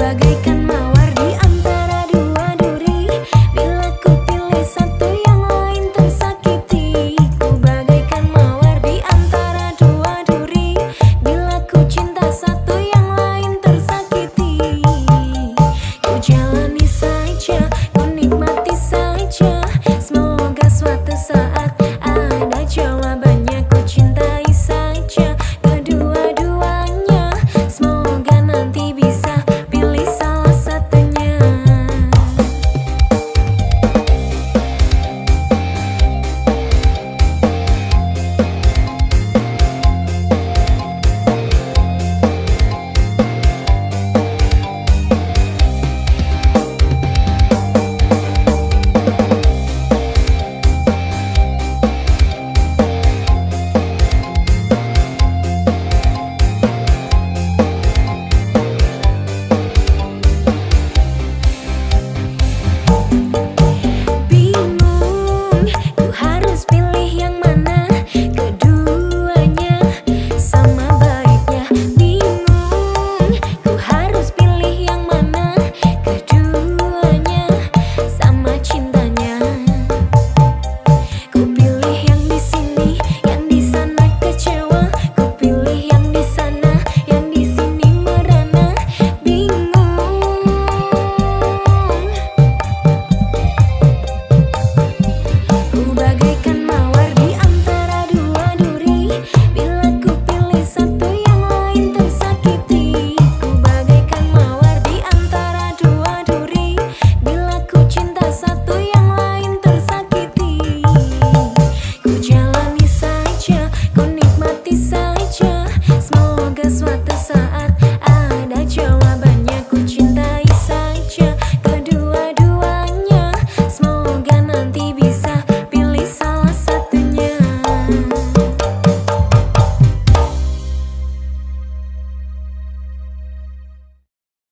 bagaikan